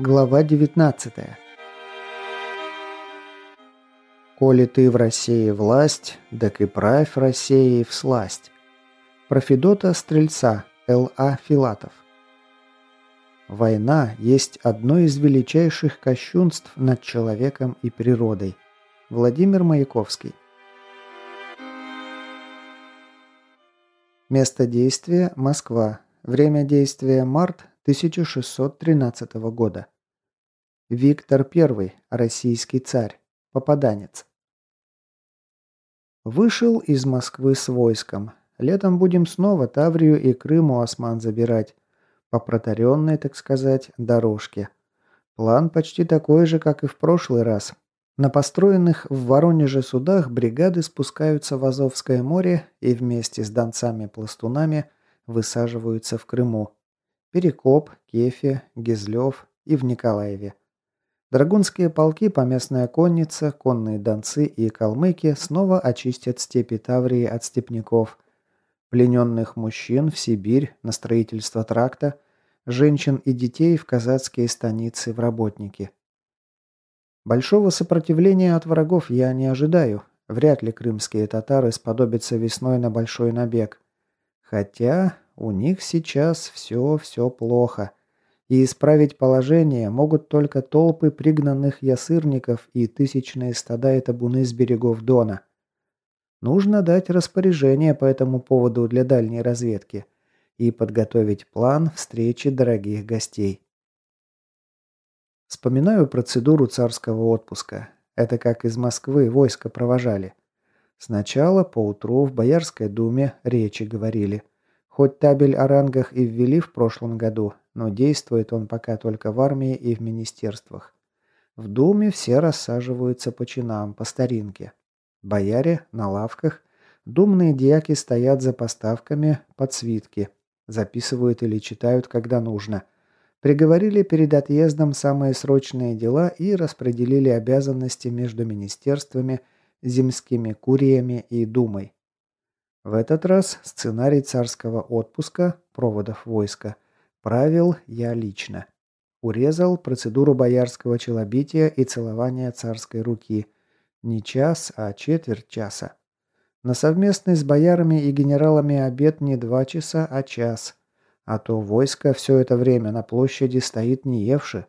Глава 19 «Коли ты в России власть, так и правь Россией в сласть». Про Федота Стрельца, Л.А. Филатов. Война есть одно из величайших кощунств над человеком и природой. Владимир Маяковский. Место действия – Москва. Время действия – март 1613 года. Виктор I, российский царь, попаданец. Вышел из Москвы с войском. Летом будем снова Таврию и Крым у осман забирать. По протаренной, так сказать, дорожке. План почти такой же, как и в прошлый раз. На построенных в Воронеже судах бригады спускаются в Азовское море и вместе с донцами-пластунами высаживаются в Крыму. Перекоп, Кефе, Гизлев и в Николаеве. Драгунские полки, поместная конница, конные донцы и калмыки снова очистят степи Таврии от степняков. Плененных мужчин в Сибирь на строительство тракта, женщин и детей в казацкие станицы в работники. Большого сопротивления от врагов я не ожидаю. Вряд ли крымские татары сподобятся весной на большой набег. Хотя у них сейчас все-все плохо. И исправить положение могут только толпы пригнанных ясырников и тысячные стада и табуны с берегов Дона. Нужно дать распоряжение по этому поводу для дальней разведки и подготовить план встречи дорогих гостей. Вспоминаю процедуру царского отпуска. Это как из Москвы войско провожали. Сначала поутру в Боярской думе речи говорили – Хоть табель о рангах и ввели в прошлом году, но действует он пока только в армии и в министерствах. В Думе все рассаживаются по чинам, по старинке. Бояре на лавках, думные дьяки стоят за поставками под свитки, записывают или читают, когда нужно. Приговорили перед отъездом самые срочные дела и распределили обязанности между министерствами, земскими куриями и думой. В этот раз сценарий царского отпуска, проводов войска, правил я лично. Урезал процедуру боярского челобития и целования царской руки. Не час, а четверть часа. На совместный с боярами и генералами обед не два часа, а час. А то войско все это время на площади стоит не евши.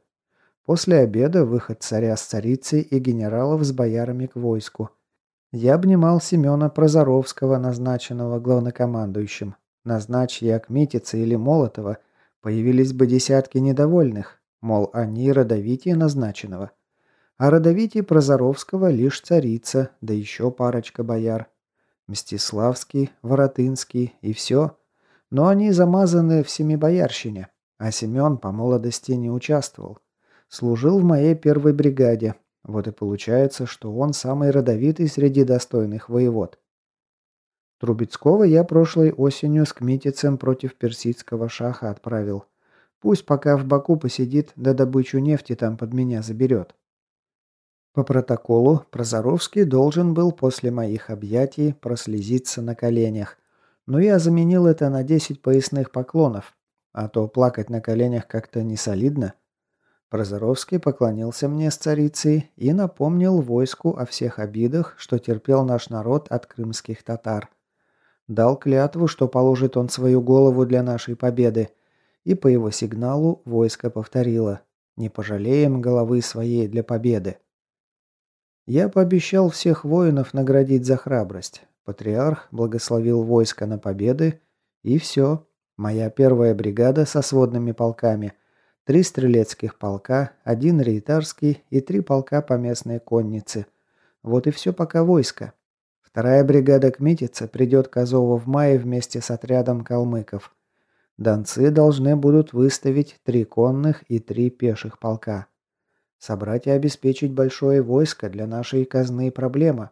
После обеда выход царя с царицей и генералов с боярами к войску – я обнимал Семена Прозоровского, назначенного главнокомандующим. Назначь я Кмитица или Молотова, появились бы десятки недовольных, мол, они родовитие назначенного. А родовитие Прозоровского лишь царица, да еще парочка бояр. Мстиславский, Воротынский и все. Но они замазаны в Семибоярщине, а Семен по молодости не участвовал. Служил в моей первой бригаде, вот и получается, что он самый родовитый среди достойных воевод. Трубецкого я прошлой осенью с Кмитицем против персидского шаха отправил. Пусть пока в Баку посидит, да добычу нефти там под меня заберет. По протоколу Прозоровский должен был после моих объятий прослезиться на коленях, но я заменил это на 10 поясных поклонов, а то плакать на коленях как-то не солидно. Прозоровский поклонился мне с царицей и напомнил войску о всех обидах, что терпел наш народ от крымских татар. Дал клятву, что положит он свою голову для нашей победы, и по его сигналу войско повторило «Не пожалеем головы своей для победы». Я пообещал всех воинов наградить за храбрость. Патриарх благословил войско на победы, и все. Моя первая бригада со сводными полками – Три стрелецких полка, один рейтарский и три полка поместной конницы. Вот и все пока войско. Вторая бригада Кмитица придет к Азову в мае вместе с отрядом калмыков. Донцы должны будут выставить три конных и три пеших полка. Собрать и обеспечить большое войско для нашей казны проблема.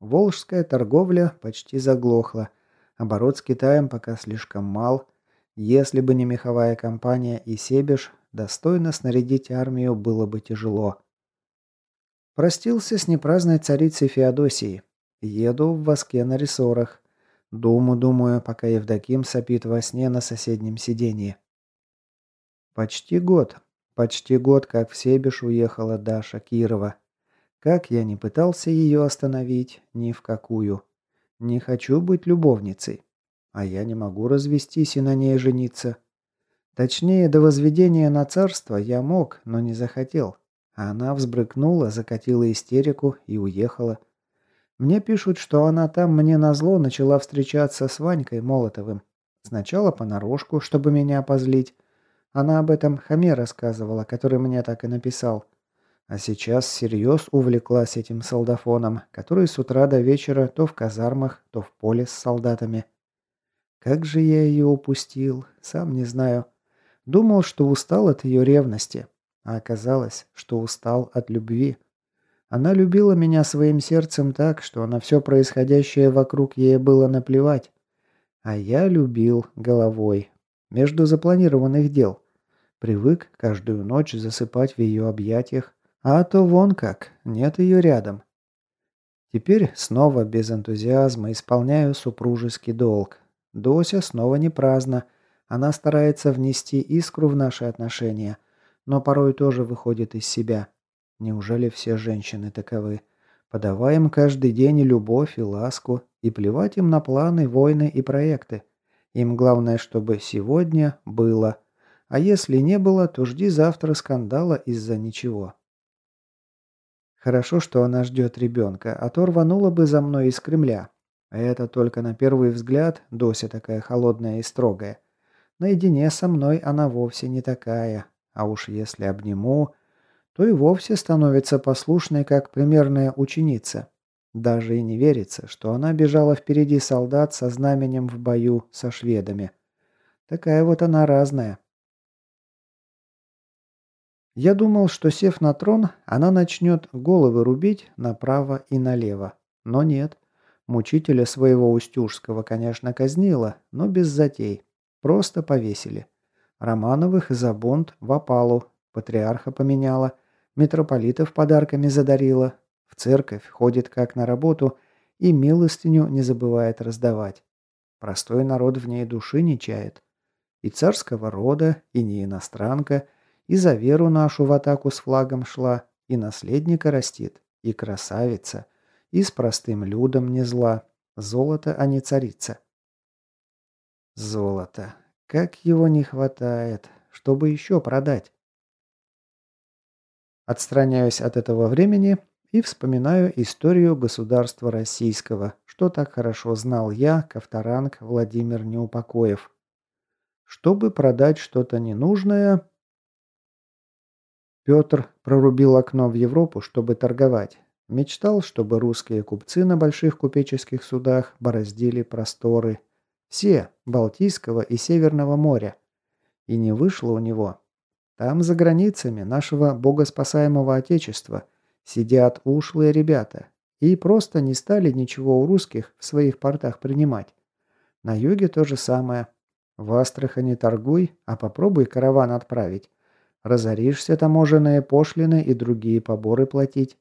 Волжская торговля почти заглохла. Оборот с Китаем пока слишком мал. Если бы не меховая компания и Себеж, Достойно снарядить армию было бы тяжело. Простился с непраздной царицей Феодосией. Еду в воске на рессорах. Думу, думаю, пока Евдоким сопит во сне на соседнем сиденье. Почти год. Почти год, как в Себеж уехала Даша Кирова. Как я не пытался ее остановить, ни в какую. Не хочу быть любовницей. А я не могу развестись и на ней жениться. Точнее, до возведения на царство я мог, но не захотел. А она взбрыкнула, закатила истерику и уехала. Мне пишут, что она там мне назло начала встречаться с Ванькой Молотовым. Сначала понарошку, чтобы меня позлить. Она об этом Хаме рассказывала, который мне так и написал. А сейчас всерьез увлеклась этим солдафоном, который с утра до вечера то в казармах, то в поле с солдатами. Как же я ее упустил, сам не знаю. Думал, что устал от ее ревности, а оказалось, что устал от любви. Она любила меня своим сердцем так, что на все происходящее вокруг ей было наплевать. А я любил головой. Между запланированных дел. Привык каждую ночь засыпать в ее объятиях. А то вон как, нет ее рядом. Теперь снова без энтузиазма исполняю супружеский долг. Дося снова не праздна. Она старается внести искру в наши отношения, но порой тоже выходит из себя. Неужели все женщины таковы? Подавай им каждый день любовь и ласку, и плевать им на планы, войны и проекты. Им главное, чтобы сегодня было. А если не было, то жди завтра скандала из-за ничего. Хорошо, что она ждет ребенка, а то рванула бы за мной из Кремля, а это только на первый взгляд Дося такая холодная и строгая. Наедине со мной она вовсе не такая. А уж если обниму, то и вовсе становится послушной, как примерная ученица. Даже и не верится, что она бежала впереди солдат со знаменем в бою со шведами. Такая вот она разная. Я думал, что сев на трон, она начнет головы рубить направо и налево. Но нет. Мучителя своего Устюжского, конечно, казнила, но без затей. Просто повесили. Романовых за бунт в опалу, патриарха поменяла, митрополитов подарками задарила, в церковь ходит как на работу и милостыню не забывает раздавать. Простой народ в ней души не чает. И царского рода, и не иностранка, и за веру нашу в атаку с флагом шла, и наследника растит, и красавица, и с простым людом не зла. Золото, а не царица. Золото. Как его не хватает. Чтобы еще продать. Отстраняюсь от этого времени и вспоминаю историю государства российского, что так хорошо знал я, Ковторанг Владимир Неупокоев. Чтобы продать что-то ненужное... Петр прорубил окно в Европу, чтобы торговать. Мечтал, чтобы русские купцы на больших купеческих судах бороздили просторы. Все, Балтийского и Северного моря. И не вышло у него. Там, за границами нашего богоспасаемого Отечества, сидят ушлые ребята. И просто не стали ничего у русских в своих портах принимать. На юге то же самое. В Астрахани торгуй, а попробуй караван отправить. Разоришься таможенные пошлины и другие поборы платить.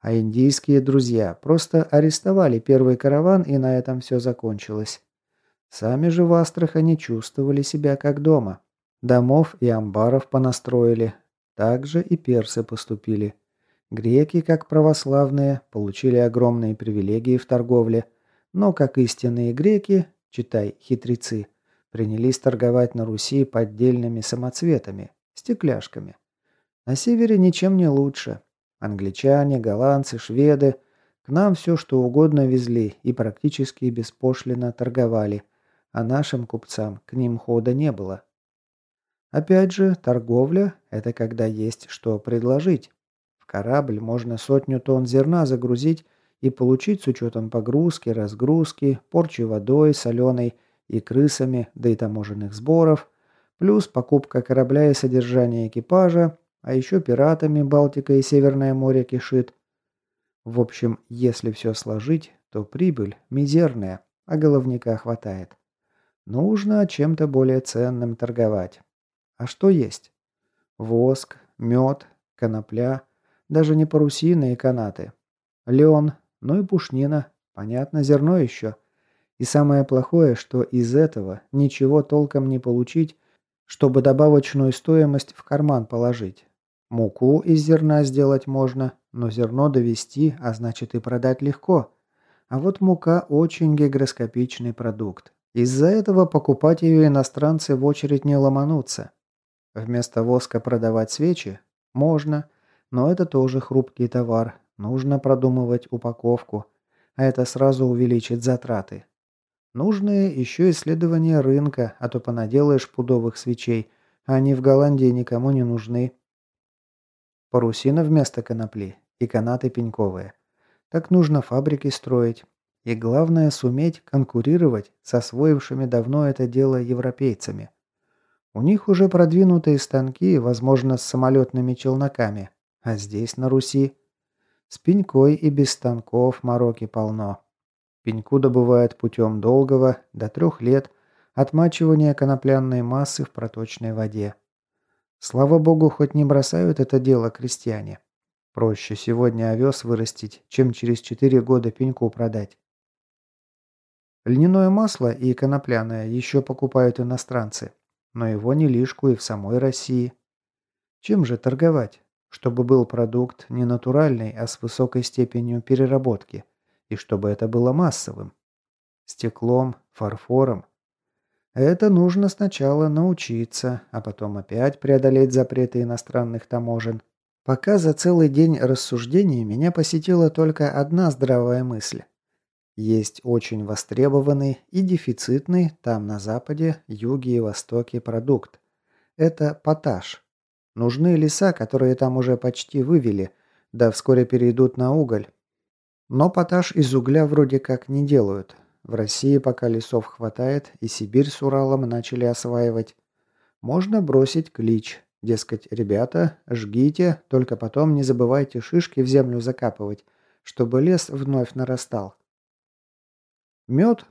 А индийские друзья просто арестовали первый караван, и на этом все закончилось. Сами же в Астрахани чувствовали себя как дома. Домов и амбаров понастроили. Так же и персы поступили. Греки, как православные, получили огромные привилегии в торговле, но как истинные греки, читай хитрецы, принялись торговать на Руси поддельными самоцветами, стекляшками. На севере ничем не лучше. Англичане, голландцы, шведы. К нам все что угодно везли и практически беспошлино торговали, а нашим купцам к ним хода не было. Опять же, торговля – это когда есть что предложить. В корабль можно сотню тонн зерна загрузить и получить с учетом погрузки, разгрузки, порчи водой, соленой и крысами, да и таможенных сборов, плюс покупка корабля и содержание экипажа, а еще пиратами Балтика и Северное море кишит. В общем, если все сложить, то прибыль мизерная, а головника хватает. Нужно чем-то более ценным торговать. А что есть? Воск, мед, конопля, даже не парусины и канаты. Лен, ну и пушнина, понятно, зерно еще. И самое плохое, что из этого ничего толком не получить, чтобы добавочную стоимость в карман положить. Муку из зерна сделать можно, но зерно довести, а значит и продать легко. А вот мука очень гигроскопичный продукт. Из-за этого покупать ее иностранцы в очередь не ломанутся. Вместо воска продавать свечи? Можно. Но это тоже хрупкий товар. Нужно продумывать упаковку. А это сразу увеличит затраты. Нужны еще исследования рынка, а то понаделаешь пудовых свечей. Они в Голландии никому не нужны. Парусина вместо конопли и канаты пеньковые. Так нужно фабрики строить. И главное суметь конкурировать с освоившими давно это дело европейцами. У них уже продвинутые станки, возможно, с самолетными челноками. А здесь, на Руси, с пенькой и без станков мороки полно. Пеньку добывают путем долгого, до трех лет, отмачивания конопляной массы в проточной воде. Слава богу, хоть не бросают это дело крестьяне. Проще сегодня овес вырастить, чем через четыре года пеньку продать. Льняное масло и конопляное еще покупают иностранцы, но его не лишку и в самой России. Чем же торговать? Чтобы был продукт не натуральный, а с высокой степенью переработки. И чтобы это было массовым. Стеклом, фарфором. Это нужно сначала научиться, а потом опять преодолеть запреты иностранных таможен. Пока за целый день рассуждений меня посетила только одна здравая мысль. Есть очень востребованный и дефицитный там на западе, юге и востоке продукт. Это поташ. Нужны леса, которые там уже почти вывели, да вскоре перейдут на уголь. Но поташ из угля вроде как не делают. В России пока лесов хватает, и Сибирь с Уралом начали осваивать. Можно бросить клич Дескать, ребята, жгите, только потом не забывайте шишки в землю закапывать, чтобы лес вновь нарастал. Мед?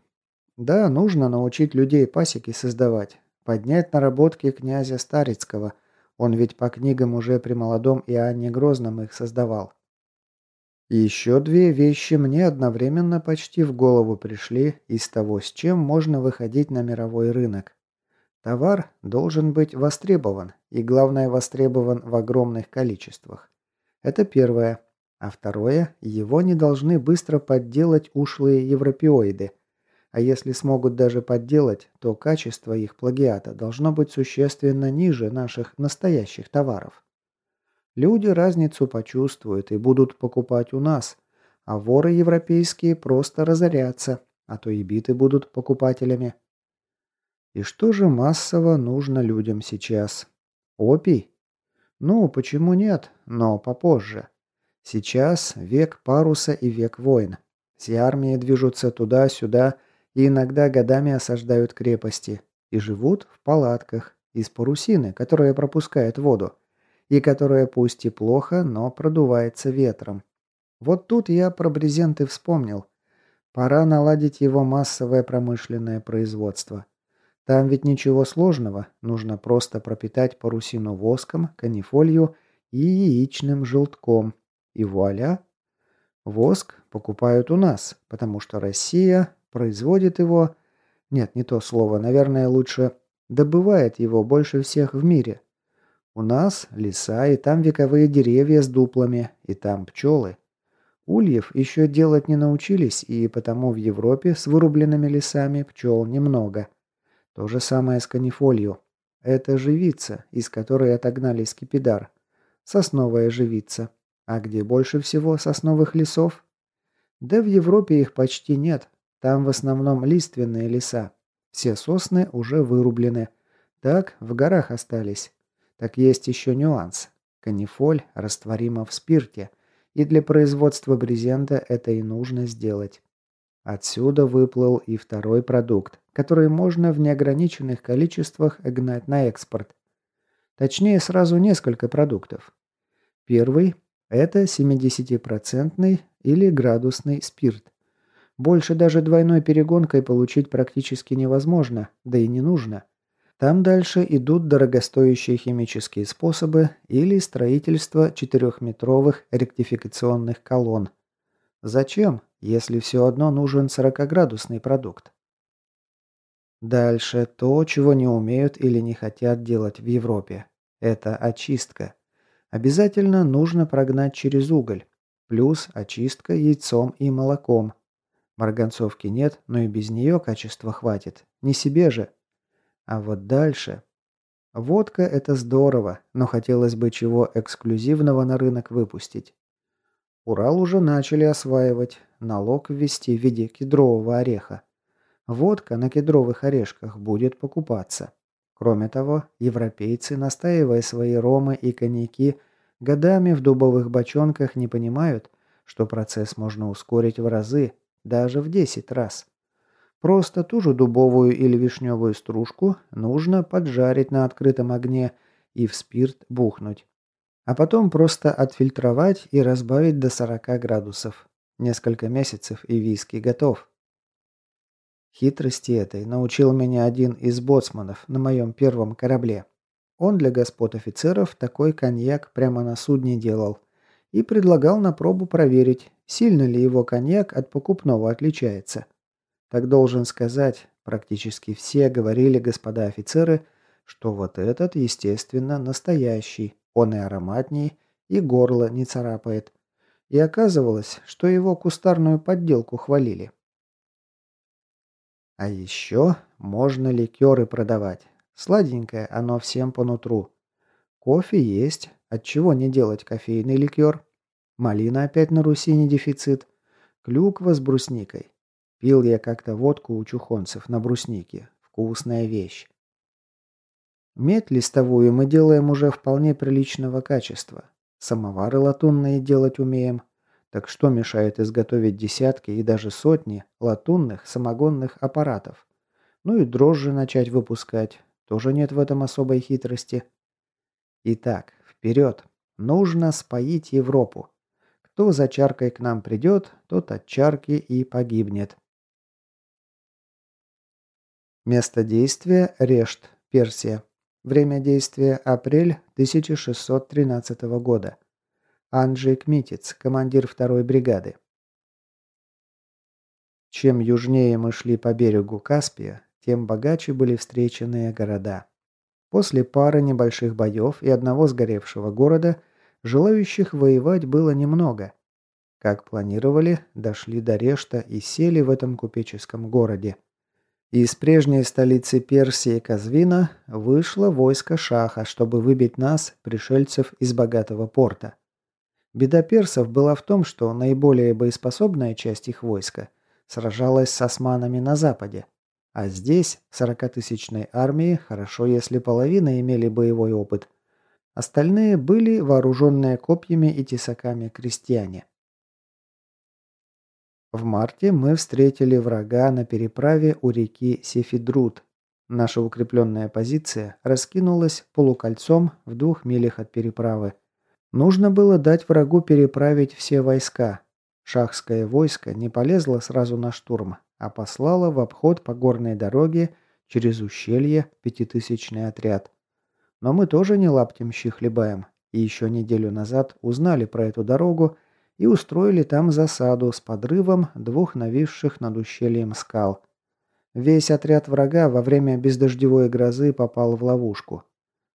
Да, нужно научить людей пасеки создавать, поднять наработки князя Старицкого. Он ведь по книгам уже при молодом Иоанне Грозном их создавал. Еще две вещи мне одновременно почти в голову пришли из того, с чем можно выходить на мировой рынок. Товар должен быть востребован, и главное востребован в огромных количествах. Это первое. А второе, его не должны быстро подделать ушлые европеоиды. А если смогут даже подделать, то качество их плагиата должно быть существенно ниже наших настоящих товаров. Люди разницу почувствуют и будут покупать у нас, а воры европейские просто разорятся, а то и биты будут покупателями. И что же массово нужно людям сейчас? Опий? Ну, почему нет, но попозже. Сейчас век паруса и век войн. Все армии движутся туда-сюда и иногда годами осаждают крепости. И живут в палатках из парусины, которая пропускает воду. И которая пусть и плохо, но продувается ветром. Вот тут я про брезенты вспомнил. Пора наладить его массовое промышленное производство. Там ведь ничего сложного, нужно просто пропитать парусину воском, канифолью и яичным желтком. И вуаля! Воск покупают у нас, потому что Россия производит его... Нет, не то слово, наверное, лучше добывает его больше всех в мире. У нас леса, и там вековые деревья с дуплами, и там пчелы. Ульев еще делать не научились, и потому в Европе с вырубленными лесами пчел немного. То же самое с канифолью. Это живица, из которой отогнали скипидар. Сосновая живица. А где больше всего сосновых лесов? Да в Европе их почти нет. Там в основном лиственные леса. Все сосны уже вырублены. Так, в горах остались. Так есть еще нюанс. Канифоль растворима в спирте. И для производства брезента это и нужно сделать. Отсюда выплыл и второй продукт, который можно в неограниченных количествах гнать на экспорт. Точнее, сразу несколько продуктов. Первый – это 70% или градусный спирт. Больше даже двойной перегонкой получить практически невозможно, да и не нужно. Там дальше идут дорогостоящие химические способы или строительство четырехметровых ректификационных колонн. Зачем? если все одно нужен 40-градусный продукт. Дальше то, чего не умеют или не хотят делать в Европе. Это очистка. Обязательно нужно прогнать через уголь. Плюс очистка яйцом и молоком. Марганцовки нет, но и без нее качества хватит. Не себе же. А вот дальше... Водка – это здорово, но хотелось бы чего эксклюзивного на рынок выпустить. Урал уже начали осваивать, налог ввести в виде кедрового ореха. Водка на кедровых орешках будет покупаться. Кроме того, европейцы, настаивая свои ромы и коньяки, годами в дубовых бочонках не понимают, что процесс можно ускорить в разы, даже в 10 раз. Просто ту же дубовую или вишневую стружку нужно поджарить на открытом огне и в спирт бухнуть. А потом просто отфильтровать и разбавить до 40 градусов. Несколько месяцев и виски готов. Хитрости этой научил меня один из боцманов на моем первом корабле. Он для господ офицеров такой коньяк прямо на судне делал и предлагал на пробу проверить, сильно ли его коньяк от покупного отличается. Так должен сказать, практически все говорили господа офицеры, что вот этот, естественно, настоящий, он и ароматней, и горло не царапает. И оказывалось, что его кустарную подделку хвалили. А еще можно ликеры продавать. Сладенькое оно всем по нутру. Кофе есть, отчего не делать кофейный ликер? Малина опять на Руси не дефицит. Клюква с брусникой. Пил я как-то водку у чухонцев на бруснике. Вкусная вещь. Медь листовую мы делаем уже вполне приличного качества. Самовары латунные делать умеем. Так что мешает изготовить десятки и даже сотни латунных самогонных аппаратов? Ну и дрожжи начать выпускать. Тоже нет в этом особой хитрости. Итак, вперед. Нужно споить Европу. Кто за чаркой к нам придет, тот от чарки и погибнет. Место действия – Решт, Персия. Время действия – апрель 1613 года. Анджей Кмитец, командир второй бригады. Чем южнее мы шли по берегу Каспия, тем богаче были встреченные города. После пары небольших боев и одного сгоревшего города, желающих воевать было немного. Как планировали, дошли до Решта и сели в этом купеческом городе. Из прежней столицы Персии Казвина вышло войско Шаха, чтобы выбить нас, пришельцев, из богатого порта. Беда персов была в том, что наиболее боеспособная часть их войска сражалась с османами на западе, а здесь, в 40-тысячной армии, хорошо, если половина имели боевой опыт. Остальные были вооруженные копьями и тесаками крестьяне. В марте мы встретили врага на переправе у реки Сефидрут. Наша укрепленная позиция раскинулась полукольцом в двух милях от переправы. Нужно было дать врагу переправить все войска. Шахское войско не полезло сразу на штурм, а послало в обход по горной дороге через ущелье пятитысячный отряд. Но мы тоже не лаптем хлебаем, и еще неделю назад узнали про эту дорогу и устроили там засаду с подрывом двух нависших над ущельем скал. Весь отряд врага во время бездождевой грозы попал в ловушку.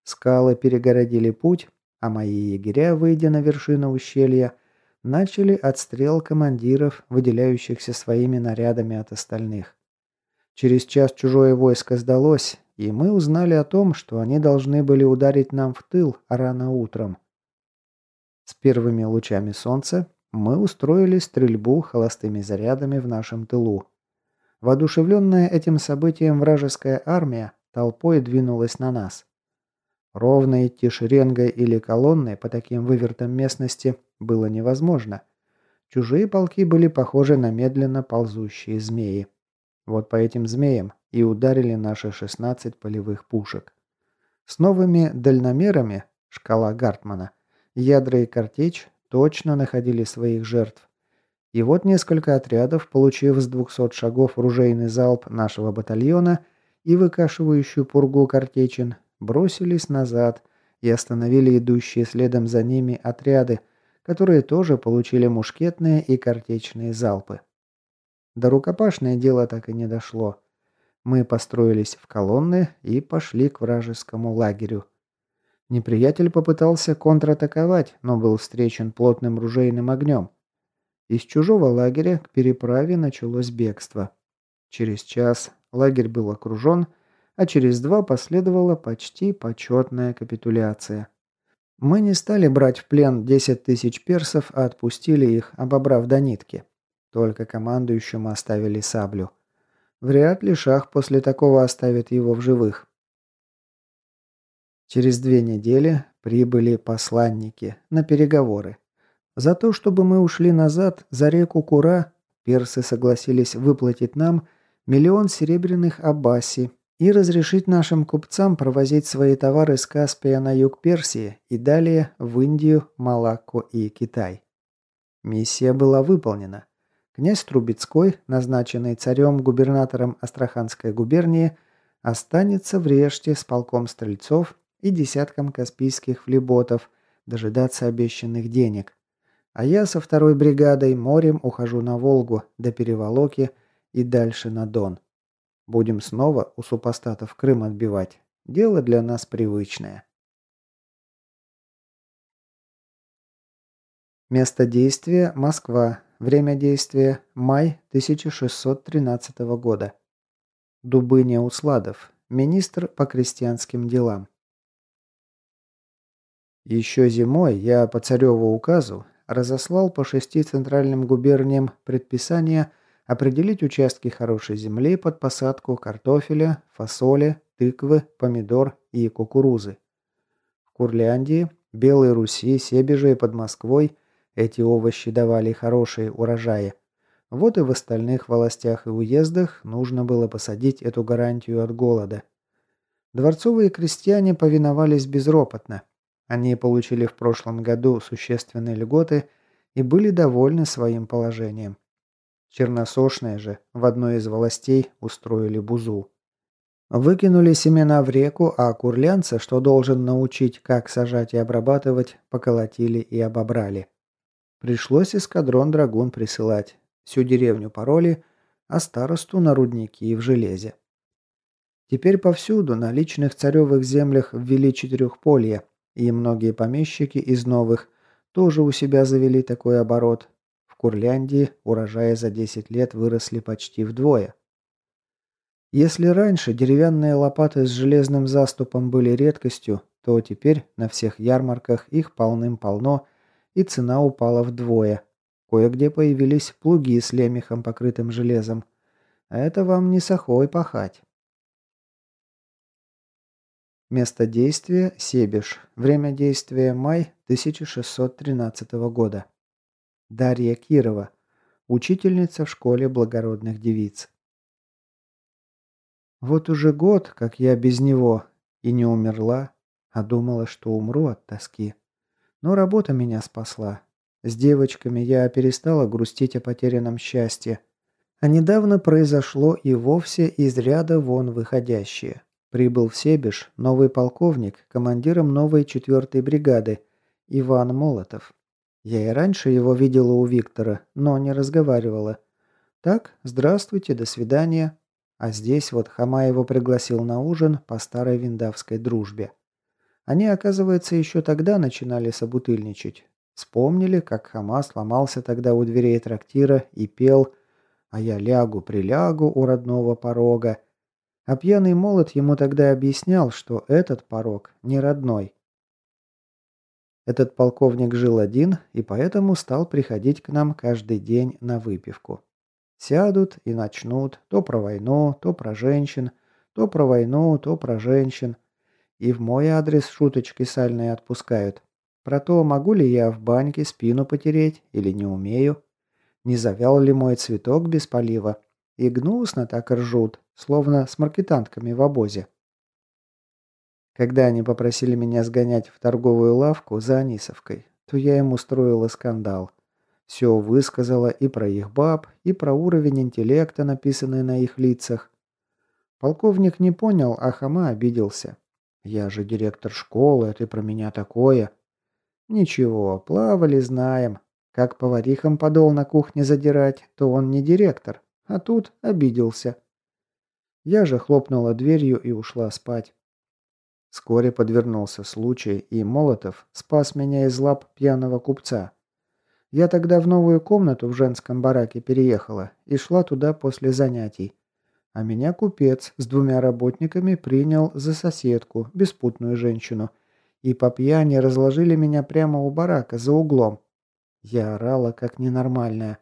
Скалы перегородили путь, а мои егеря, выйдя на вершину ущелья, начали отстрел командиров, выделяющихся своими нарядами от остальных. Через час чужое войско сдалось, и мы узнали о том, что они должны были ударить нам в тыл рано утром. С первыми лучами солнца мы устроили стрельбу холостыми зарядами в нашем тылу. Воодушевленная этим событием вражеская армия толпой двинулась на нас. Ровно идти шеренгой или колонной по таким вывертам местности было невозможно. Чужие полки были похожи на медленно ползущие змеи. Вот по этим змеям и ударили наши 16 полевых пушек. С новыми дальномерами, шкала Гартмана, ядра и картечь точно находили своих жертв. И вот несколько отрядов, получив с 200 шагов ружейный залп нашего батальона и выкашивающую пургу картечин, бросились назад и остановили идущие следом за ними отряды, которые тоже получили мушкетные и картечные залпы. До рукопашное дело так и не дошло. Мы построились в колонны и пошли к вражескому лагерю. Неприятель попытался контратаковать, но был встречен плотным ружейным огнем. Из чужого лагеря к переправе началось бегство. Через час лагерь был окружен, а через два последовала почти почетная капитуляция. Мы не стали брать в плен 10 тысяч персов, а отпустили их, обобрав до нитки. Только командующему оставили саблю. Вряд ли Шах после такого оставит его в живых. Через две недели прибыли посланники на переговоры. За то, чтобы мы ушли назад за реку Кура, персы согласились выплатить нам миллион серебряных аббаси и разрешить нашим купцам провозить свои товары с Каспия на юг Персии и далее в Индию, Малакку и Китай. Миссия была выполнена. Князь Трубецкой, назначенный царем-губернатором Астраханской губернии, останется в Реште с полком стрельцов и десятком каспийских флеботов дожидаться обещанных денег. А я со второй бригадой морем ухожу на Волгу до Переволоки и дальше на Дон. Будем снова у супостатов Крым отбивать. Дело для нас привычное. Место действия – Москва. Время действия – май 1613 года. Дубыня Усладов. Министр по крестьянским делам. Еще зимой я по цареву указу разослал по шести центральным губерниям предписание определить участки хорошей земли под посадку картофеля, фасоли, тыквы, помидор и кукурузы. В Курляндии, Белой Руси, Себеже и под Москвой эти овощи давали хорошие урожаи. Вот и в остальных властях и уездах нужно было посадить эту гарантию от голода. Дворцовые крестьяне повиновались безропотно. Они получили в прошлом году существенные льготы и были довольны своим положением. Черносошные же в одной из властей устроили бузу. Выкинули семена в реку, а курлянца, что должен научить, как сажать и обрабатывать, поколотили и обобрали. Пришлось эскадрон драгун присылать. Всю деревню пороли, а старосту на рудники и в железе. Теперь повсюду на личных царевых землях ввели четырехполье, и многие помещики из новых тоже у себя завели такой оборот, Курляндии урожаи за 10 лет выросли почти вдвое. Если раньше деревянные лопаты с железным заступом были редкостью, то теперь на всех ярмарках их полным-полно, и цена упала вдвое. Кое-где появились плуги с лемехом, покрытым железом. А это вам не сахой пахать. Место действия – Себеж. Время действия – май 1613 года. Дарья Кирова, учительница в школе благородных девиц. Вот уже год, как я без него, и не умерла, а думала, что умру от тоски. Но работа меня спасла. С девочками я перестала грустить о потерянном счастье. А недавно произошло и вовсе из ряда вон выходящее. Прибыл в Себеж новый полковник, командиром новой четвертой бригады, Иван Молотов. Я и раньше его видела у Виктора, но не разговаривала. Так, здравствуйте, до свидания. А здесь вот Хама его пригласил на ужин по старой виндавской дружбе. Они, оказывается, еще тогда начинали собутыльничать. Вспомнили, как Хама сломался тогда у дверей трактира и пел «А я лягу-прилягу у родного порога». А пьяный молот ему тогда объяснял, что этот порог не родной. Этот полковник жил один и поэтому стал приходить к нам каждый день на выпивку. Сядут и начнут то про войну, то про женщин, то про войну, то про женщин. И в мой адрес шуточки сальные отпускают. Про то, могу ли я в баньке спину потереть или не умею. Не завял ли мой цветок без полива. И гнусно так ржут, словно с маркетантками в обозе. Когда они попросили меня сгонять в торговую лавку за Анисовкой, то я им устроила скандал. Все высказала и про их баб, и про уровень интеллекта, написанный на их лицах. Полковник не понял, а Хама обиделся. «Я же директор школы, а ты про меня такое». «Ничего, плавали, знаем. Как поварихам подол на кухне задирать, то он не директор, а тут обиделся». Я же хлопнула дверью и ушла спать. Вскоре подвернулся случай, и Молотов спас меня из лап пьяного купца. Я тогда в новую комнату в женском бараке переехала и шла туда после занятий. А меня купец с двумя работниками принял за соседку, беспутную женщину. И по пьяни разложили меня прямо у барака, за углом. Я орала, как ненормальная.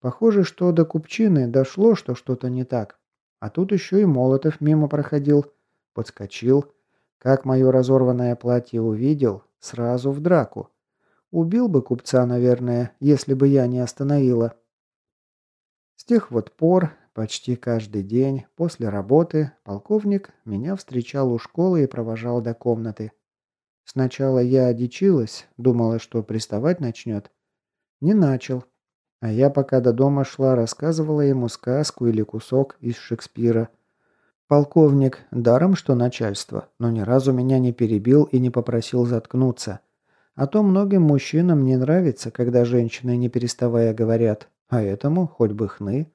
Похоже, что до купчины дошло, что что-то не так. А тут еще и Молотов мимо проходил. Подскочил. Как мое разорванное платье увидел, сразу в драку. Убил бы купца, наверное, если бы я не остановила. С тех вот пор, почти каждый день, после работы, полковник меня встречал у школы и провожал до комнаты. Сначала я одичилась, думала, что приставать начнет. Не начал. А я пока до дома шла, рассказывала ему сказку или кусок из Шекспира. Полковник, даром что начальство, но ни разу меня не перебил и не попросил заткнуться. А то многим мужчинам не нравится, когда женщины не переставая говорят, а этому хоть бы хны.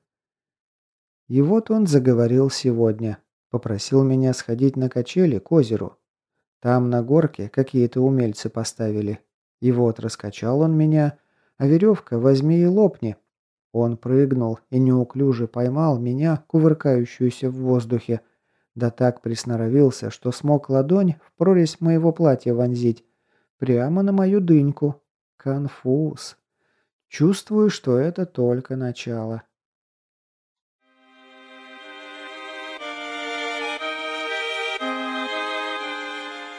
И вот он заговорил сегодня. Попросил меня сходить на качели к озеру. Там на горке какие-то умельцы поставили. И вот раскачал он меня, а веревка возьми и лопни. Он прыгнул и неуклюже поймал меня, кувыркающуюся в воздухе, да так присноровился, что смог ладонь в прорезь моего платья вонзить, прямо на мою дыньку. Конфуз. Чувствую, что это только начало.